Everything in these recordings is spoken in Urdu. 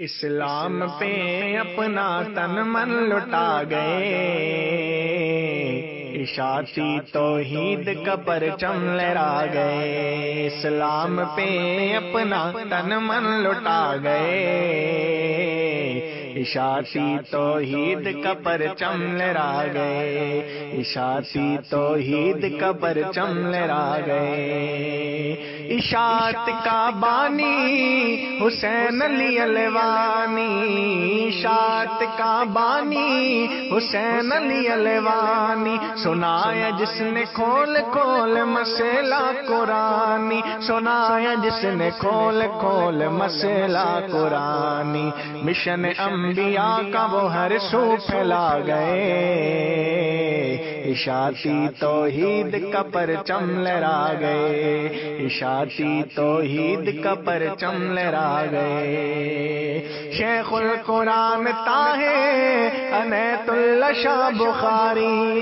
اسلام پہ اپنا تن من لٹا گئے۔ اشاتی توحید کا پرچم لہرا گئے۔ اسلام پہ اپنا تن من لٹا گئے۔ اشاتی توحید کا پرچم لہرا گئے۔ اشاتی توحید کا پرچم لہرا گئے۔ اشاعت کا بانی حسین علی الوانی۔ اشاعت کا بانی حسین علی الوانی۔ سنایا جس نے کھول کھول مسئلہ قرآنی۔ سنایا جس نے کھول کھول مسئلہ قرآنی۔ مشن انبیاء کا وہ ہر سو پھیلا گئے۔ اشاتی توحید کا پرچم لہرا گئے۔ اشاتی توحید کا پرچم لہرا گئے۔ شیخ القرآن تاہے انیت اللہ شاہ بخاری۔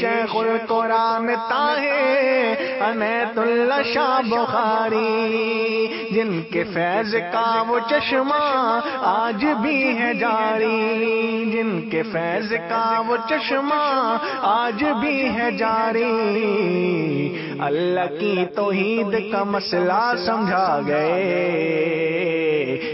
شیخ القرآن تاہے انیت اللہ شاہ بخاری۔ جن کے فیض کا وہ چشمہ آج بھی ہے جاری۔ جن کے فیض کا وہ چشمہ آج بھی ہے جاری۔ اللہ کی توحید کا مسئلہ سمجھا گئے۔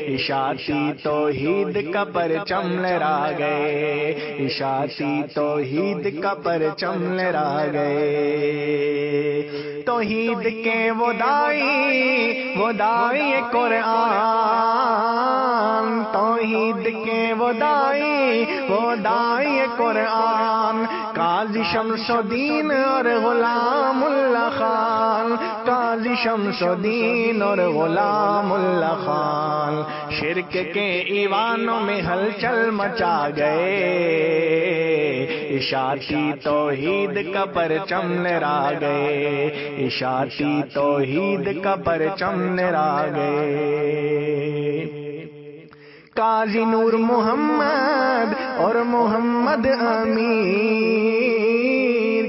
اشاتی توحید کا پرچم لہرا گئے۔ اشاتی توحید کا پرچم لہرا گئے۔ توحید کے وہ دائی وہ دائی قرآن۔ توحید کے وہ دائی وہ دائی قرآن۔ قاضی شمس الدین اور غلام اللہ خان۔ قاضی شمس الدین اور غلام اللہ خان۔ شرک کے ایوانوں میں ہلچل مچا گئے۔ اشاتی توحید کا پرچم لہرا گئے۔ اشاتی توحید کا پرچم لہرا گئے۔ قاضی نور محمد اور محمد امیر۔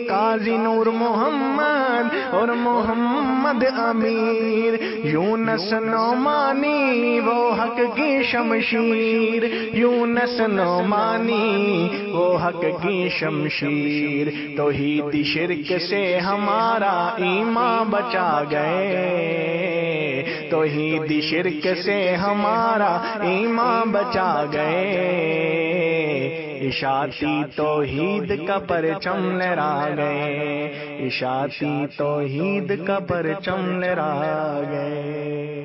قاضی نور محمد اور محمد امیر، یونس نعمانی، وہ حق کی شمشیر، یونس نعمانی، وہ حق کی شمشیر۔ توحید شرک سے ہمارا ایمان بچا گئے۔ توحید شرک سے ہمارا ایمان بچا گئے۔ اشاتی توحید کا پرچم لہرا گئے۔ اشاتی توحید کا پرچم لہرا گئے۔